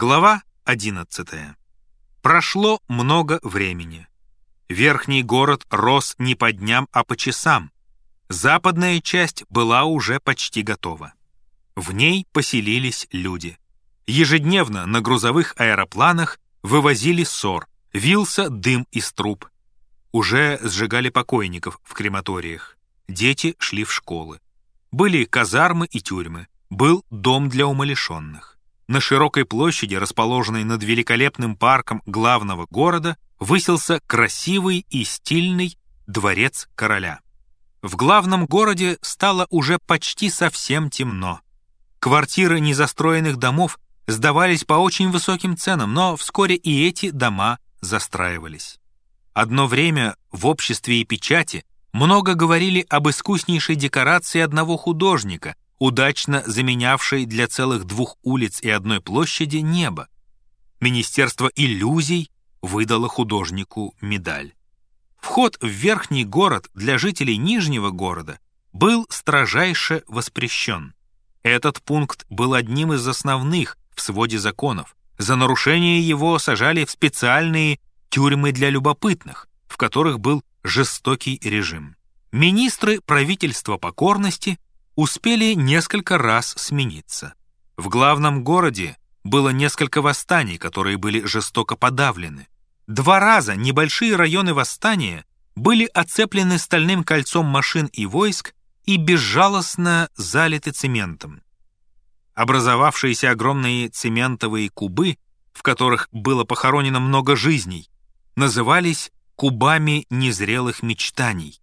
Глава 11. Прошло много времени. Верхний город рос не по дням, а по часам. Западная часть была уже почти готова. В ней поселились люди. Ежедневно на грузовых аэропланах вывозили ссор, вился дым из труб. Уже сжигали покойников в крематориях. Дети шли в школы. Были казармы и тюрьмы. Был дом для умалишенных. На широкой площади, расположенной над великолепным парком главного города, высился красивый и стильный дворец короля. В главном городе стало уже почти совсем темно. Квартиры незастроенных домов сдавались по очень высоким ценам, но вскоре и эти дома застраивались. Одно время в обществе и печати много говорили об искуснейшей декорации одного художника — удачно заменявшей для целых двух улиц и одной площади небо. Министерство иллюзий выдало художнику медаль. Вход в верхний город для жителей нижнего города был строжайше воспрещен. Этот пункт был одним из основных в своде законов. За нарушение его сажали в специальные тюрьмы для любопытных, в которых был жестокий режим. Министры правительства покорности успели несколько раз смениться. В главном городе было несколько восстаний, которые были жестоко подавлены. Два раза небольшие районы восстания были оцеплены стальным кольцом машин и войск и безжалостно залиты цементом. Образовавшиеся огромные цементовые кубы, в которых было похоронено много жизней, назывались кубами незрелых мечтаний.